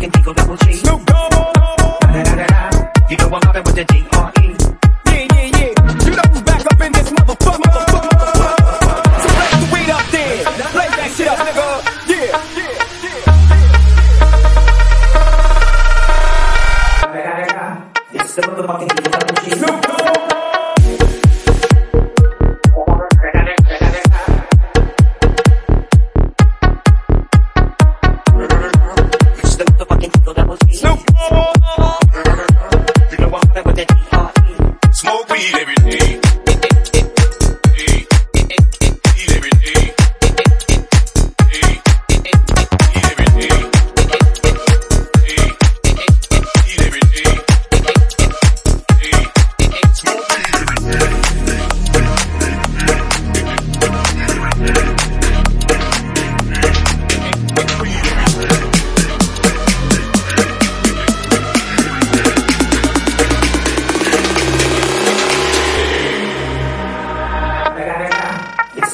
motherfucking Double G. Snoop Dogg. You know I'm it with the D R E. Yeah yeah yeah. You know who's back up in this motherfucker. motherfucker. So back the weed up there. Play that shit up, nigga. Yeah. yeah, yeah. da. It's the motherfucking Double G. Snoop Dogg.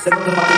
Saya.